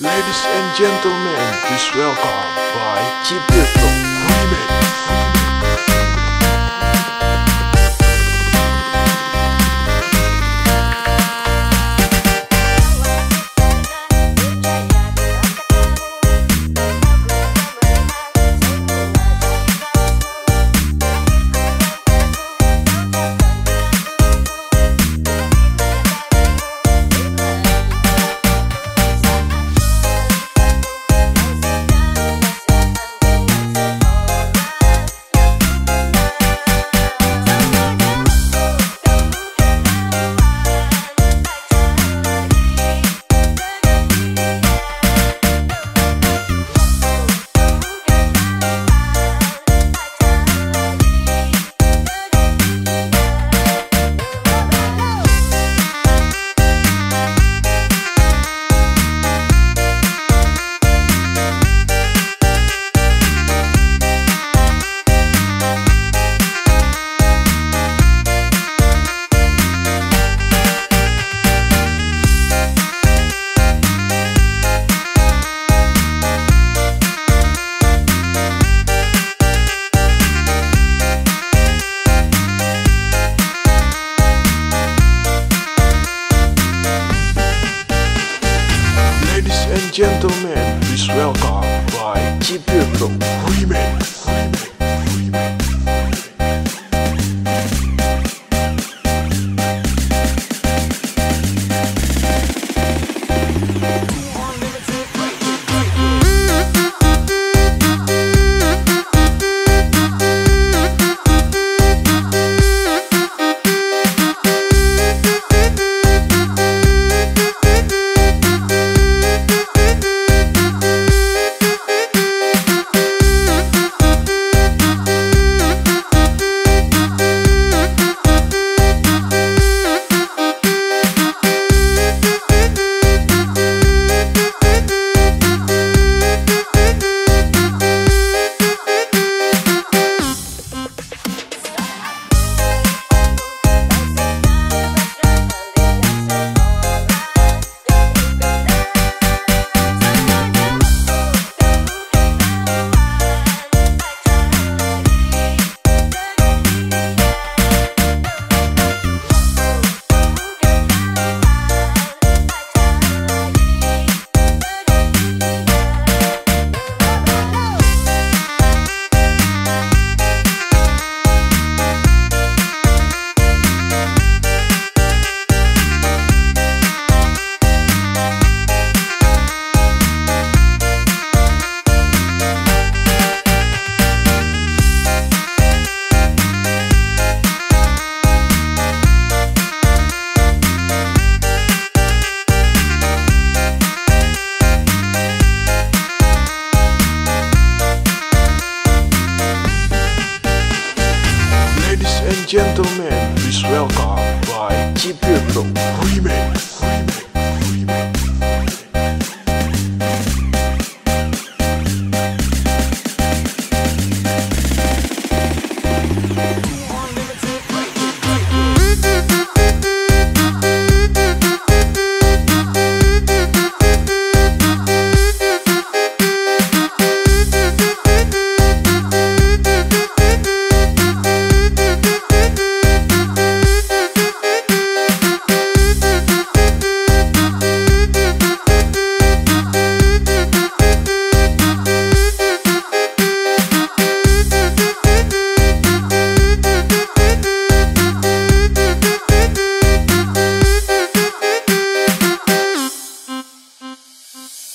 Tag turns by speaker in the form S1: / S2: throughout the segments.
S1: Ladies and gentlemen, please welcome by Cipirto Remix. Welcome by Cipirto Remix. Please welcome by keep Cipirto Remix.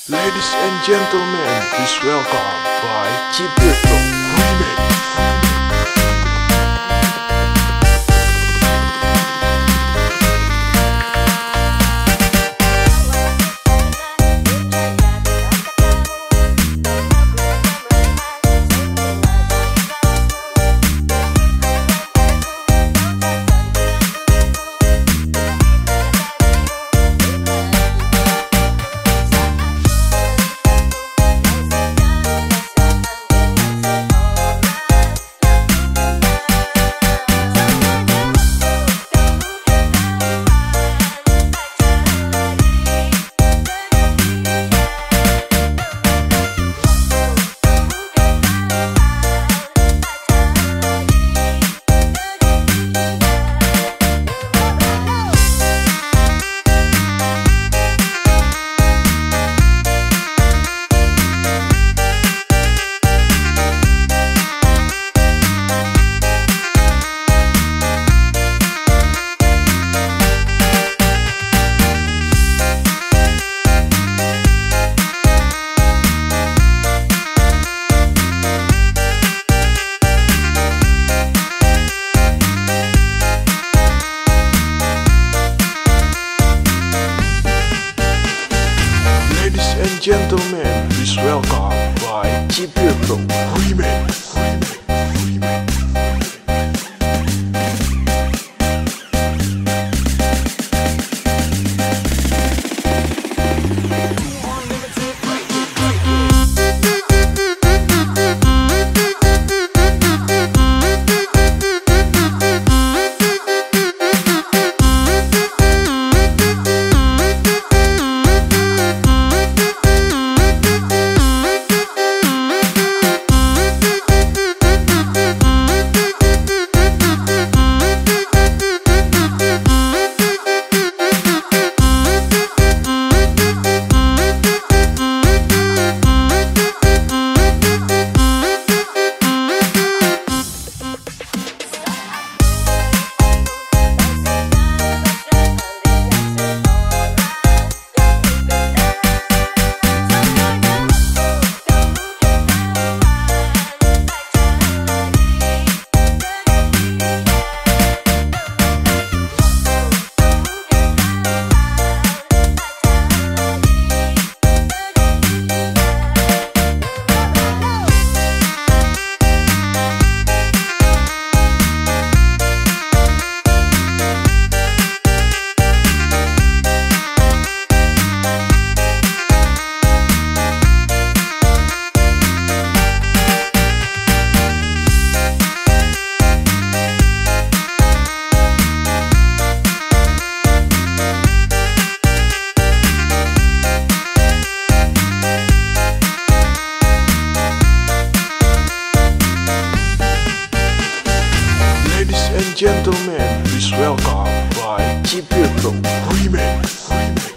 S1: Ladies and gentlemen, please welcome by Remix. Ladies welcome by G Beautiful Remix. Remix.